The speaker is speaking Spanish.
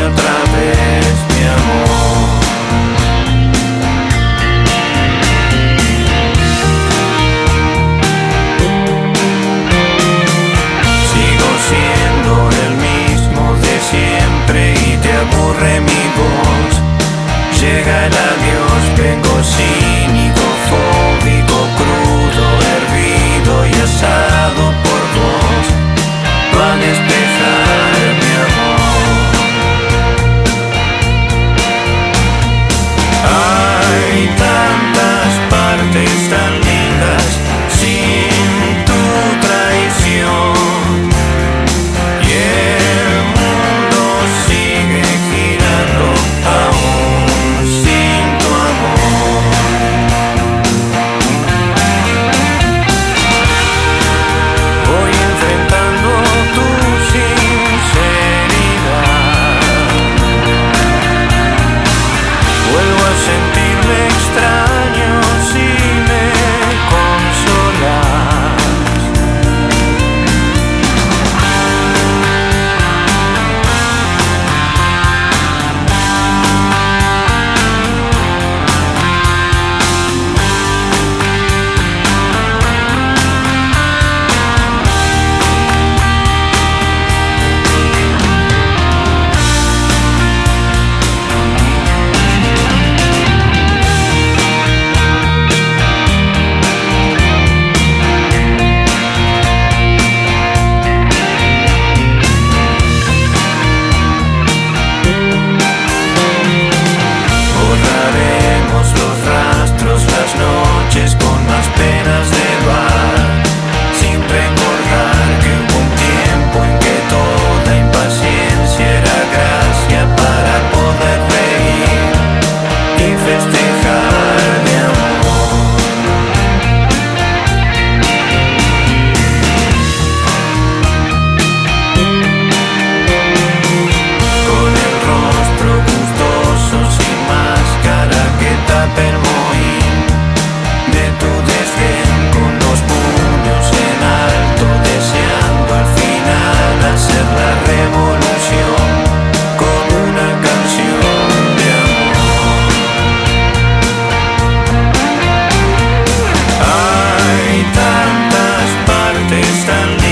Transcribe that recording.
otra vez, mi amor. Sigo siendo el mismo de siempre y te aburre mi voz. Llega el adiós, vengo sin. understanding